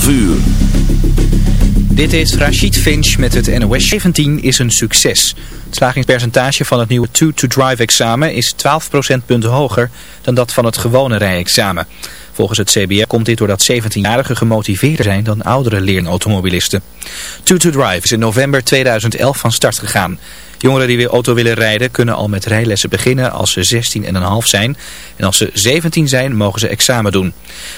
12 uur. Dit is Rachid Finch met het NOS. 17 is een succes. Het slagingspercentage van het nieuwe 2-to-drive-examen is 12 procentpunten hoger dan dat van het gewone rijexamen. Volgens het CBR komt dit doordat 17-jarigen gemotiveerder zijn dan oudere leerautomobilisten. 2-to-drive is in november 2011 van start gegaan. Jongeren die weer auto willen rijden kunnen al met rijlessen beginnen als ze 16,5 zijn. En als ze 17 zijn mogen ze examen doen.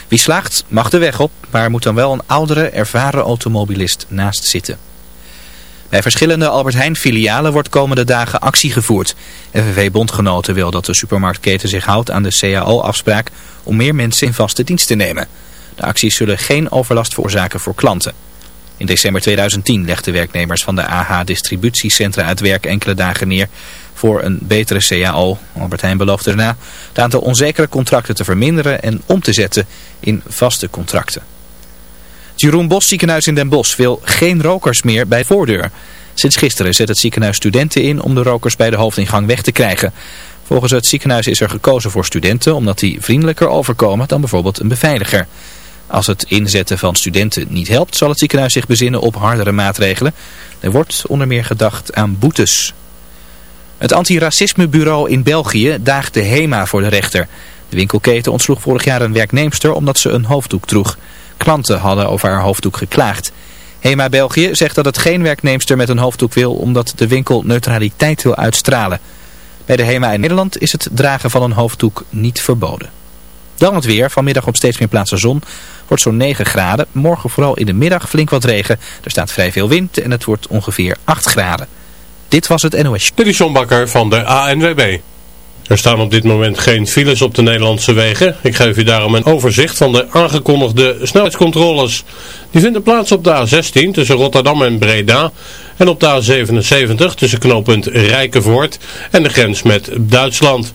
Wie slaagt mag de weg op, maar moet dan wel een oudere, ervaren automobilist naast zitten. Bij verschillende Albert Heijn filialen wordt komende dagen actie gevoerd. FNV Bondgenoten wil dat de supermarktketen zich houdt aan de CAO-afspraak om meer mensen in vaste dienst te nemen. De acties zullen geen overlast veroorzaken voor klanten. In december 2010 legden werknemers van de AH distributiecentra het werk enkele dagen neer voor een betere CAO. Albert Heijn beloofde daarna het aantal onzekere contracten te verminderen en om te zetten in vaste contracten. Het Jeroen Bos ziekenhuis in Den Bosch wil geen rokers meer bij voordeur. Sinds gisteren zet het ziekenhuis studenten in om de rokers bij de hoofdingang weg te krijgen. Volgens het ziekenhuis is er gekozen voor studenten omdat die vriendelijker overkomen dan bijvoorbeeld een beveiliger. Als het inzetten van studenten niet helpt, zal het ziekenhuis zich bezinnen op hardere maatregelen. Er wordt onder meer gedacht aan boetes. Het antiracismebureau in België daagt de HEMA voor de rechter. De winkelketen ontsloeg vorig jaar een werknemster omdat ze een hoofddoek droeg. Klanten hadden over haar hoofddoek geklaagd. HEMA België zegt dat het geen werknemster met een hoofddoek wil omdat de winkel neutraliteit wil uitstralen. Bij de HEMA in Nederland is het dragen van een hoofddoek niet verboden. Dan het weer. Vanmiddag op steeds meer plaatsen zon. Wordt zo'n 9 graden. Morgen vooral in de middag flink wat regen. Er staat vrij veel wind en het wordt ongeveer 8 graden. Dit was het NOS. Dit is John Bakker van de ANWB. Er staan op dit moment geen files op de Nederlandse wegen. Ik geef u daarom een overzicht van de aangekondigde snelheidscontroles. Die vinden plaats op de A16 tussen Rotterdam en Breda en op de A77 tussen knooppunt Rijkenvoort en de grens met Duitsland.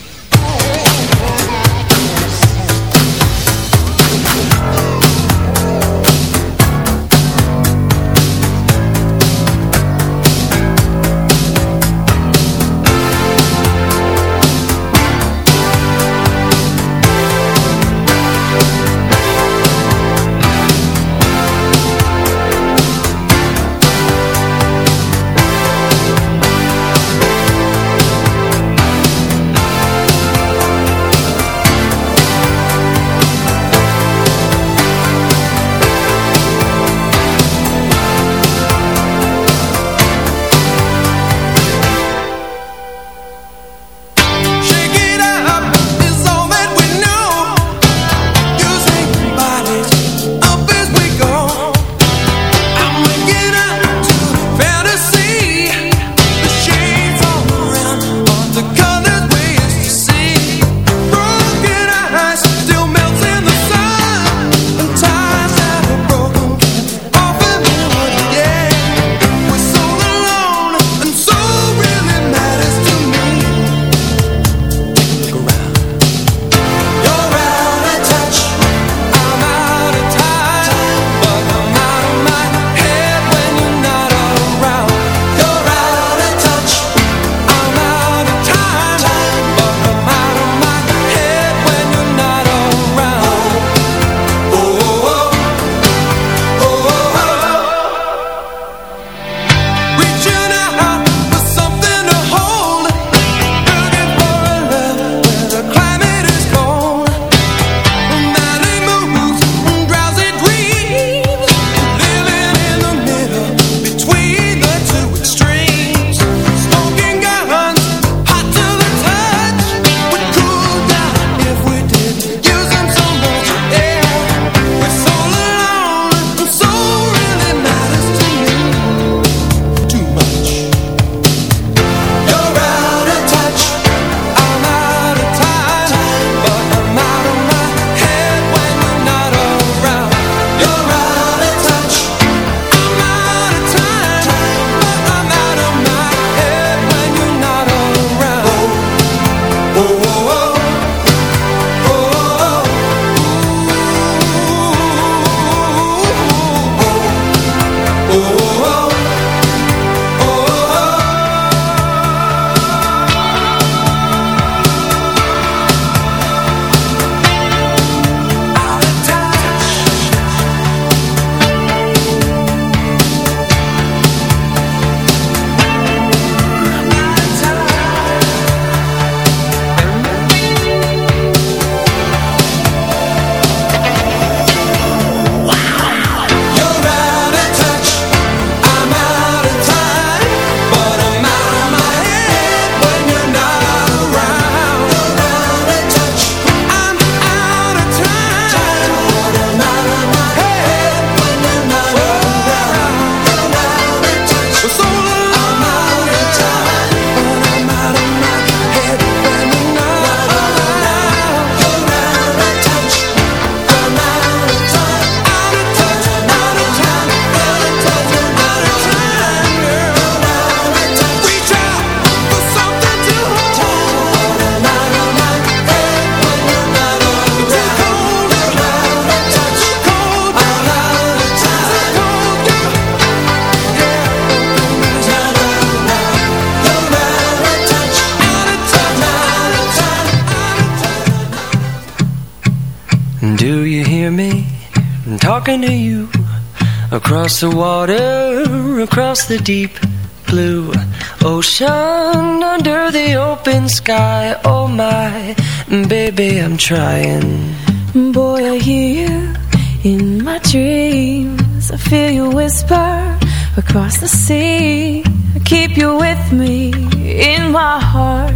muziekboulevard. Across the water, across the deep blue ocean Under the open sky, oh my Baby, I'm trying. Boy, I hear you in my dreams I feel you whisper across the sea. I keep you with me in my heart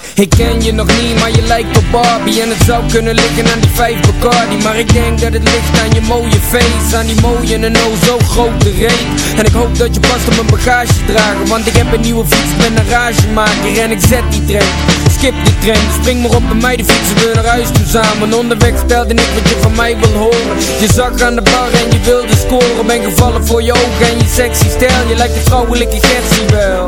Ik ken je nog niet, maar je lijkt op Barbie. En het zou kunnen liggen aan die vijf Bacardi. Maar ik denk dat het ligt aan je mooie face Aan die mooie en oh zo grote reet. En ik hoop dat je past op mijn bagage dragen Want ik heb een nieuwe fiets, ben een ragemaker En ik zet die trein, skip die trein Spring maar op bij mij, de fietsen we naar huis toe samen. Onderweg stelde ik wat je van mij wil horen. Je zag aan de bar en je wilde scoren Ben gevallen voor je ogen en je sexy stijl. Je lijkt een vrouwelijke Gertie wel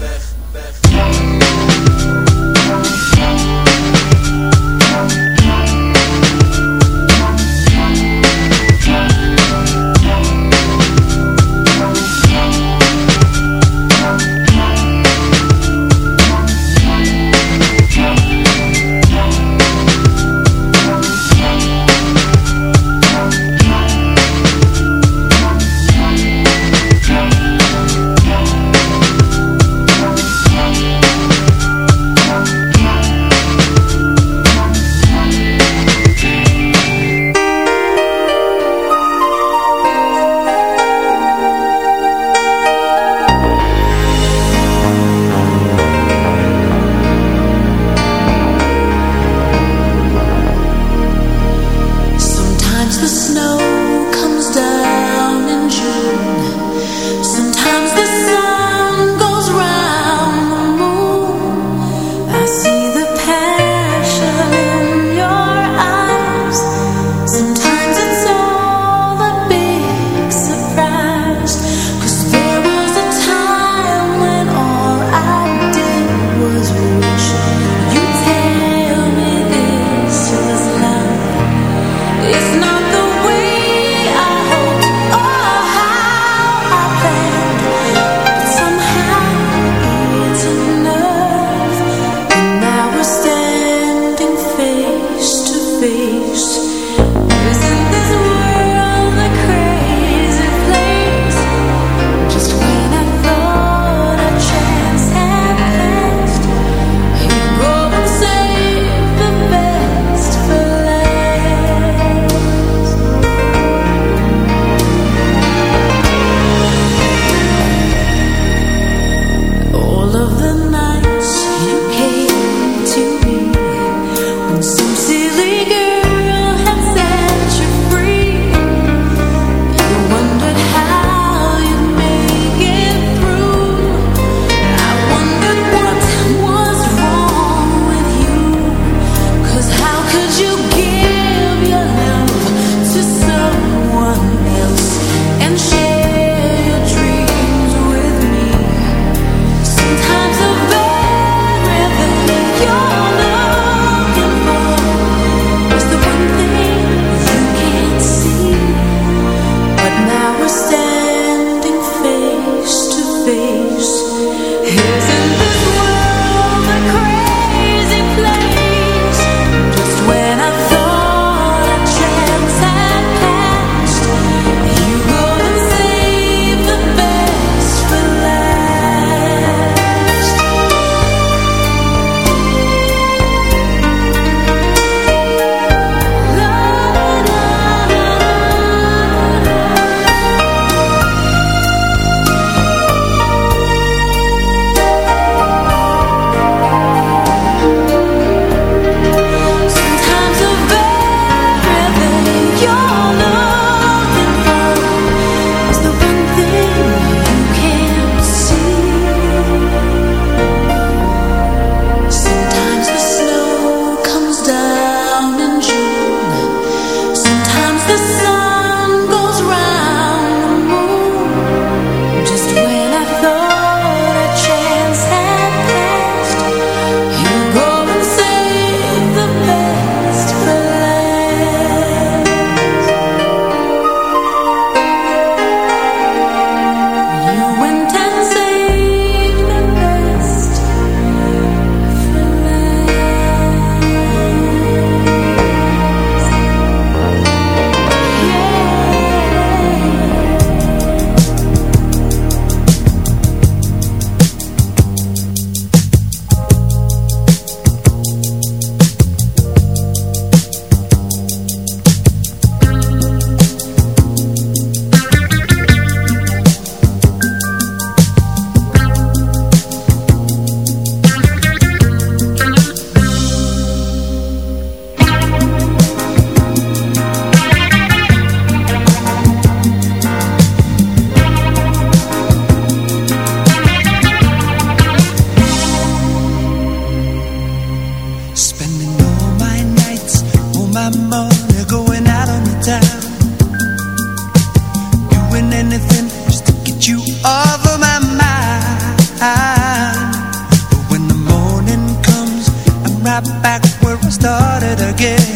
back where I started again.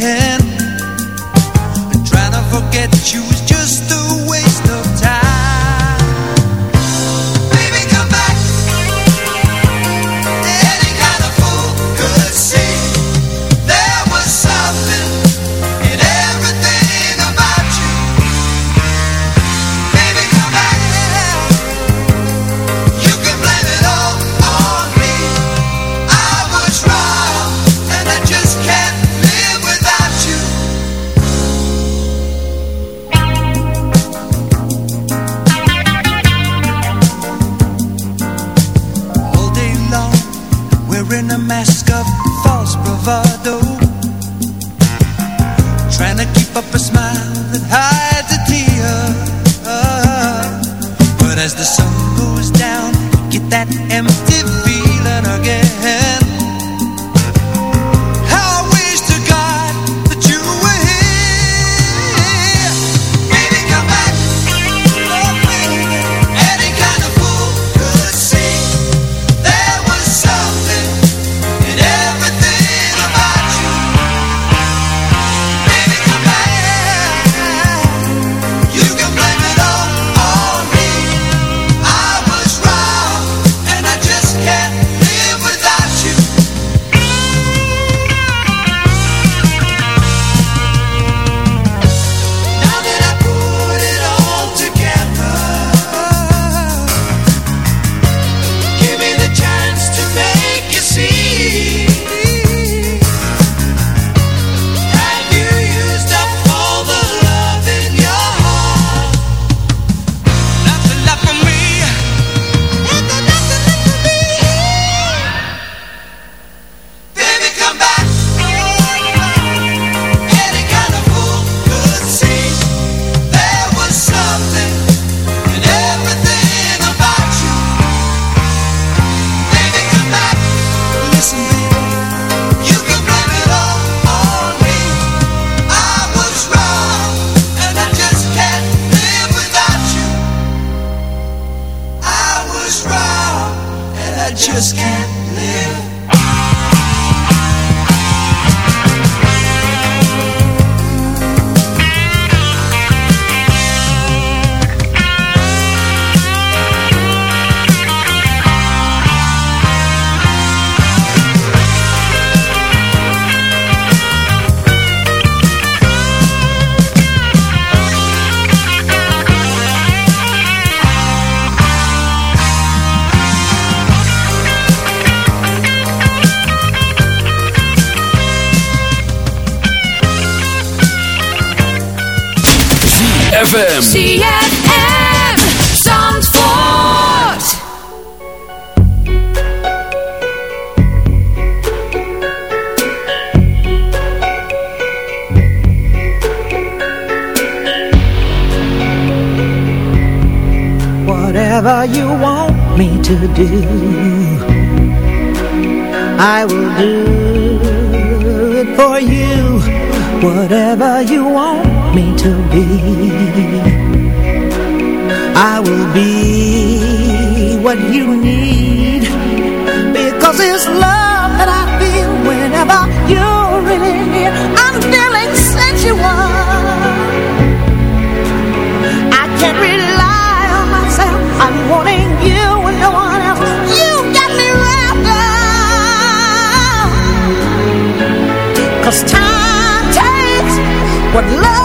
ZFM. What love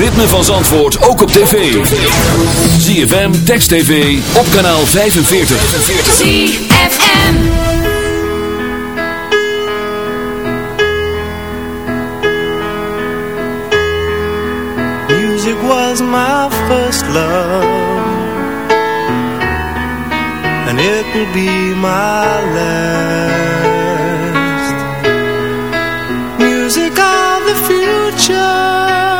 ritme van Zandvoort ook op tv. ZFM, Text TV, op kanaal 45. ZFM Music was my first love And it will be my last Music of the future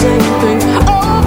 same thing. Oh.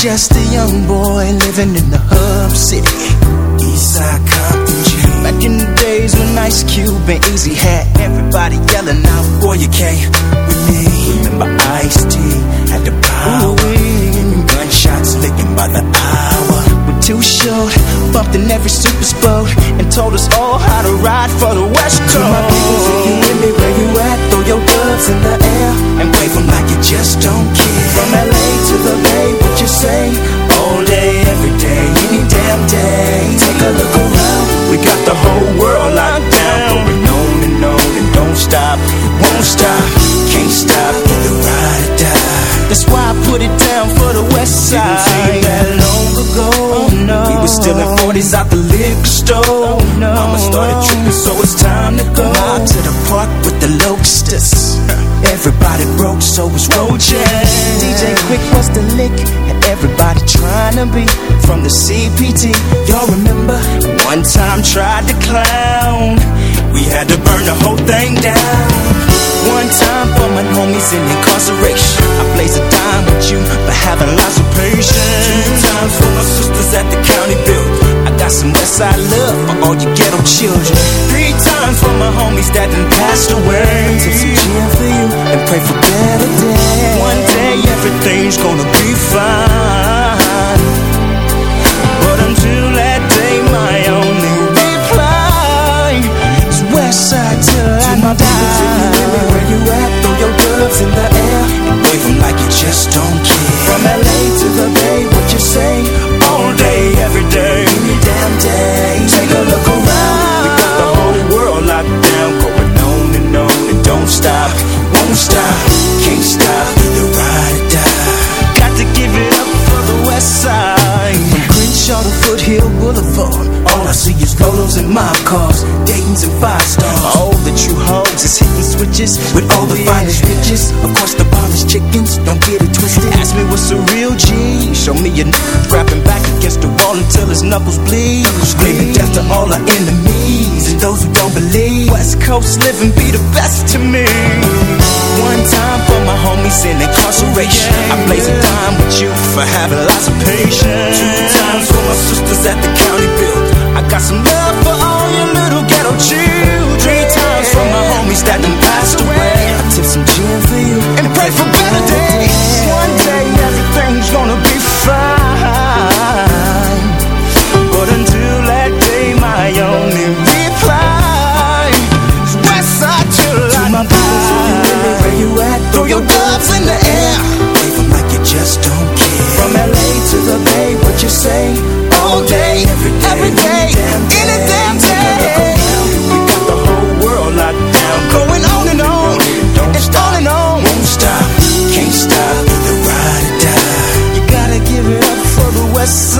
Just a young boy living in the hub city. Eastside Compton G. Back in the days when Ice Cube and Easy had everybody yelling out, Boy, you can't with me. Remember Ice T had the power. Hearing gunshots licking by the hour. We're too short, bumped in every super boat, and told us all how to ride for the West Coast. To my people, if you with me where you at, throw your gloves in the air and wave 'em like you just don't care. From LA to the Bay, say? All day, every day, any damn day. Take a look around, we got the whole world locked down. Going on and on and don't stop, won't stop, can't stop, either ride or die. That's why I put it down for the West Side. Didn't that long ago. Oh, no. We were still in 40s out the liquor store. Oh, no. Mama started tripping, so it's time to go out to the park with the locusts. Everybody broke, so it's roaches. DJ Quick was the lick, and everybody trying to be from the CPT. Y'all remember? One time tried to clown. We had to burn the whole thing down. One time for my homies in incarceration. I blaze a dime with you for having lots of patience. Two times for my sisters at the county build. Got some Westside love for all you ghetto children. Three times for my homies that done passed away. Take some gin for you and pray for better days. One day everything's gonna be fine. But until that day, my only reply is Westside till I die. Where you at? Throw your gloves in the air and wave 'em like you just don't care. Cars, Dayton's and five stars. All the true hoes is hitting switches with all the finest bitches. Of course, the bomb chickens, don't get it twisted. Ask me what's a real G. Show me a n grabbing back against the wall until his knuckles bleed. Screaming death to all our enemies and those who don't believe. West Coast living be the best to me. One time for my homies in incarceration. I blaze a dime with you for having lots of patience. Two times for my sisters at the county build. Got some love for all your little ghetto children. Three times for my homies that done passed away. I tip some gin for you and pray for better days. One day everything's gonna be fine. But until that day, my only reply is Westside till I my die. Where you at? Throw your gloves in the air. Wave like you just don't care. From LA to the Bay, what you say? Yes.